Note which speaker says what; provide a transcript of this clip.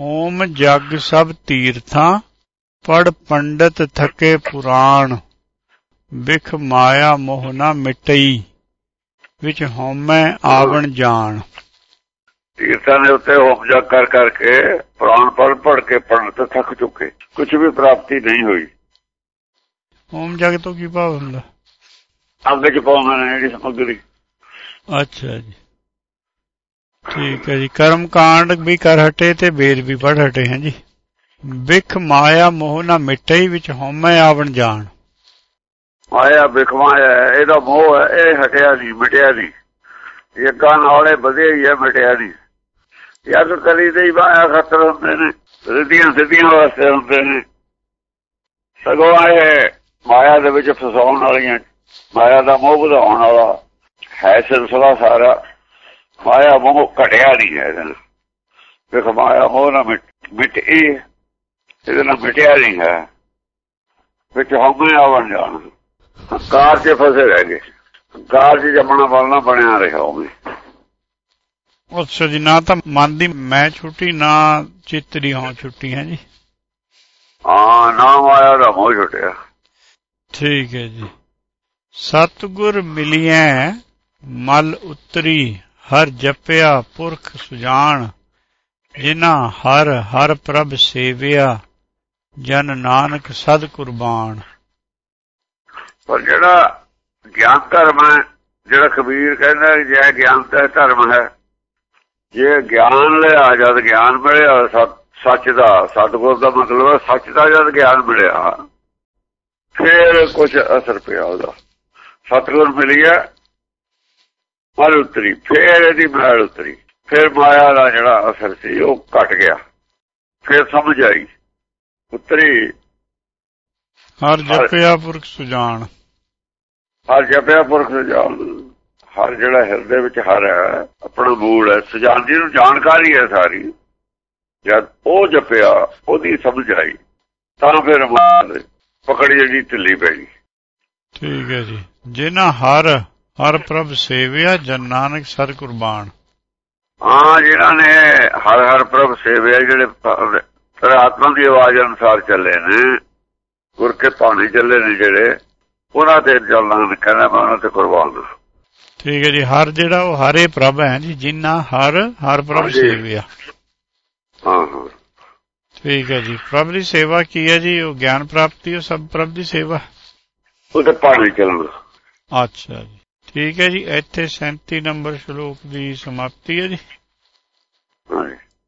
Speaker 1: ਓਮ ਜਗ ਸਭ ਤੀਰਥਾਂ ਪੜ ਪੰਡਤ ਥਕੇ ਪੁਰਾਣ ਵਿਖ ਮਾਇਆ ਮੋਹ ਨਾ ਮਿਟਈ ਵਿੱਚ ਹਉਮੈ ਆਵਣ ਜਾਣ
Speaker 2: ਤੀਰਥਾਂ ਦੇ ਉੱਤੇ ਹੋਮ ਜਗ ਕਰ ਕਰਕੇ ਪ੍ਰਾਣ ਪੜ ਪੜ ਕੇ ਪੰਡਤ ਥੱਕ ਚੁੱਕੇ ਕੁਝ ਵੀ ਪ੍ਰਾਪਤੀ ਨਹੀਂ ਹੋਈ
Speaker 1: ਓਮ ਜਗ ਤੋਂ ਕੀ ਭਾਵ ਹੁੰਦਾ
Speaker 2: ਅੱਗ ਚ ਪਾਉਂਦੇ ਨੇ ਜਿਹੜੀ ਸਮੱਗਰੀ
Speaker 1: ਅੱਛਾ ਜੀ ਠੀਕ ਹੈ ਜੀ। ਕਰਮ ਕਾਂਡ ਵੀ ਕਰ ਹਟੇ ਤੇ ਵੇਦ ਵੀ ਪੜ ਹਟੇ ਹਾਂ ਜੀ। ਵਿਖ ਮਾਇਆ ਮੋਹ ਨਾ ਮਿਟਈ ਵਿੱਚ ਹਉਮੈ ਆਵਣ ਜਾਣ।
Speaker 2: ਮਾਇਆ ਬਿਖਮਾਇਆ ਇਹਦਾ ਮੋਹ ਹੈ, ਇਹ ਹਟਿਆ ਨਹੀਂ, ਮਿਟਿਆ ਨਹੀਂ। ਯੱਗਾਂ ਨਾਲੇ ਵਧੇ ਹੀ ਹੈ, ਮਿਟਿਆ ਨਹੀਂ। ਯੱਗ ਕਰੀ ਤੇ ਮਾਇਆ ਖਤਰ ਹੁੰਦੇ ਨੇ, ਰਿੱਧੀਆਂ ਸਿੱਧੀਆਂ ਵਾਸਤੇ ਹੁੰਦੇ ਨੇ। ਸਗੋਂ ਇਹ ਮਾਇਆ ਦੇ ਵਿੱਚ ਫਸਾਉਣ ਵਾਲੀਆਂ, ਮਾਇਆ ਦਾ ਮੋਹ ਵਧਾਉਣ ਵਾਲਾ ਹੈ ਸਿਲਸਿਲਾ ਸਾਰਾ। ਮਾਇਆ ਮੋਹ ਘਟਿਆ ਨਹੀਂ ਹੈ ਇਹਦੇ ਨਾਲ। ਵੇਖ ਮਾਇਆ ਮੋਹ ਨਾ ਮਿਟ ਇਹ ਇਹਦੇ ਨਾਲ ਮਿਟਿਆ ਨਹੀਂ ਹੈ। ਵਿੱਚ ਹਉਮੈ ਆਵਣ ਜਾਣ। ਕਾਰ 'ਚ ਫਸੇ ਰਹਿ ਗਏ। ਕਾਰ 'ਚ ਜੰਮਣਾ ਬਣਨਾ ਬਣਿਆ ਰਿਹਾ ਹੋਵੇ
Speaker 1: ਅੱਛਾ ਜੀ ਨਾ ਤਾਂ ਮਨ ਦੀ ਮੈਂ ਛੁੱਟੀ ਨਾ ਚਿੱਤ ਦੀ ਹਾਂ ਛੁੱਟੀ ਹੈ ਜੀ?
Speaker 2: ਹਾਂ ਨਾਮ ਆਇਆ ਦਾ ਮੋਹ ਛੁੱਟਿਆ।
Speaker 1: ਠੀਕ ਹੈ ਜੀ। ਸਤਗੁਰ ਮਿਲਿਐ ਮਲ ਉਤਰੀ। ਹਰ ਜਪਿਆ ਪੁਰਖ ਸੁਜਾਨ ਜਿਨਾ ਹਰ ਹਰ ਪ੍ਰਭ ਸੇਵਿਆ, ਜਨ ਨਾਨਕ ਸਦ ਕੁਰਬਾਨ।
Speaker 2: ਪਰ ਜਿਹੜਾ ਗਿਆਨ ਧਰਮ ਹੈ, ਜਿਹੜਾ ਕਬੀਰ ਕਹਿੰਦਾ ਕਿ ਜੈ ਗਿਆਨ ਦਾ ਧਰਮ ਹੈ, ਜੇ ਗਿਆਨ ਲਿਆ ਜਦ ਗਿਆਨ ਮਿਲਿਆ, ਸੱਚ- ਦਾ, ਸਤਿਗੁਰ ਦਾ ਮਤਲਬ ਹੈ ਸੱਚ ਦਾ ਜਦ ਗਿਆਨ ਮਿਲਿਆ, ਫਿਰ ਕੁਝ ਅਸਰ ਪਿਆ ਉਹਦਾ। ਸਤਿਗੁਰ ਮਿਲਿਆ ਮਲ ਉਤਰੀ ਫਿਰ ਇਹਦੀ ਮੈਲ ਉਤਰੀ ਫਿਰ ਮਾਇਆ ਦਾ ਜਿਹੜਾ ਅਸਰ ਸੀ ਉਹ ਘਟ ਗਿਆ। ਫਿਰ ਸਮਝ ਆਈ ਉਤਰੀ
Speaker 1: ਹਰ ਜਪਿਆ ਪੁਰਖ ਸੁਜਾਨ
Speaker 2: ਹਰ ਜਪਿਆ ਪੁਰਖ ਜਾਣ ਹਰ ਜਿਹੜਾ ਹਿਰਦੇ ਵਿੱਚ ਹਰ ਹੈ ਆਪਣਾ ਮੂਲ ਹੈ। ਸੁਜਾਨ ਜੀ ਨੂੰ ਜਾਣਕਾਰੀ ਹੈ ਸਾਰੀ। ਜਦ ਉਹ ਜਪਿਆ ਉਹਦੀ ਸਮਝ ਆਈ। ਤਾਂ ਫਿਰ ਪਕੜ ਜਿਹੜੀ ਢਿੱਲੀ ਪੈ ਗਈ।
Speaker 1: ਠੀਕ ਹੈ ਜੀ। ਜਿਨਾ ਹਰ ਹਰ ਪ੍ਰਭ ਸੇਵਿਆ ਜਨ ਨਾਨਕ ਸਰ ਕੁਰਬਾਨ।
Speaker 2: ਹਾਂ ਜਿਹਨਾਂ ਨੇ ਹਰ ਹਰ ਪ੍ਰਭ ਸੇਵਿਆ ਜਿਹੜੇ ਆਤਮਾ ਦੀ ਆਵਾਜ਼ ਅਨੁਸਾਰ ਚੱਲੇ ਨੇ ਗੁਰ ਕੇ ਪਾਣੀ ਚੱਲੇ ਨੇ ਜਿਹੜੇ ਉਹਨਾਂ ਤੇ ਚੱਲਣਾ ਕਹਿੰਦਾ ਮੈਂ ਉਹਨਾਂ ਤੇ ਕੁਰਬਾਨ ਹਾਂ।
Speaker 1: ਠੀਕ ਹੈ ਜੀ ਹਰ ਜਿਹੜਾ ਉਹ ਹਰੇ ਪ੍ਰਭ ਹੈ ਜੀ ਜਿਨਾ ਹਰ ਹਰ ਪ੍ਰਭ। ਸੇਵਿਆ।
Speaker 2: ਹਾਂ ਹਾਂ।
Speaker 1: ਠੀਕ ਹੈ ਜੀ ਪ੍ਰਭ ਦੀ ਸੇਵਾ ਕੀ ਹੈ ਜੀ? ਉਹ ਗਿਆਨ ਪ੍ਰਾਪਤੀ ਉਹ ਸਭ ਪ੍ਰਭ ਦੀ ਸੇਵਾ?
Speaker 2: ਉਹਦੇ ਪਾਣੀ ਚੱਲਣਾ
Speaker 1: ਅੱਛਾ ਜੀ। ਠੀਕ ਹੈ ਜੀ ਇੱਥੇ 37 ਨੰਬਰ ਸ਼ਲੋਕ ਦੀ ਸਮਾਪਤੀ ਹੈ ਜੀ।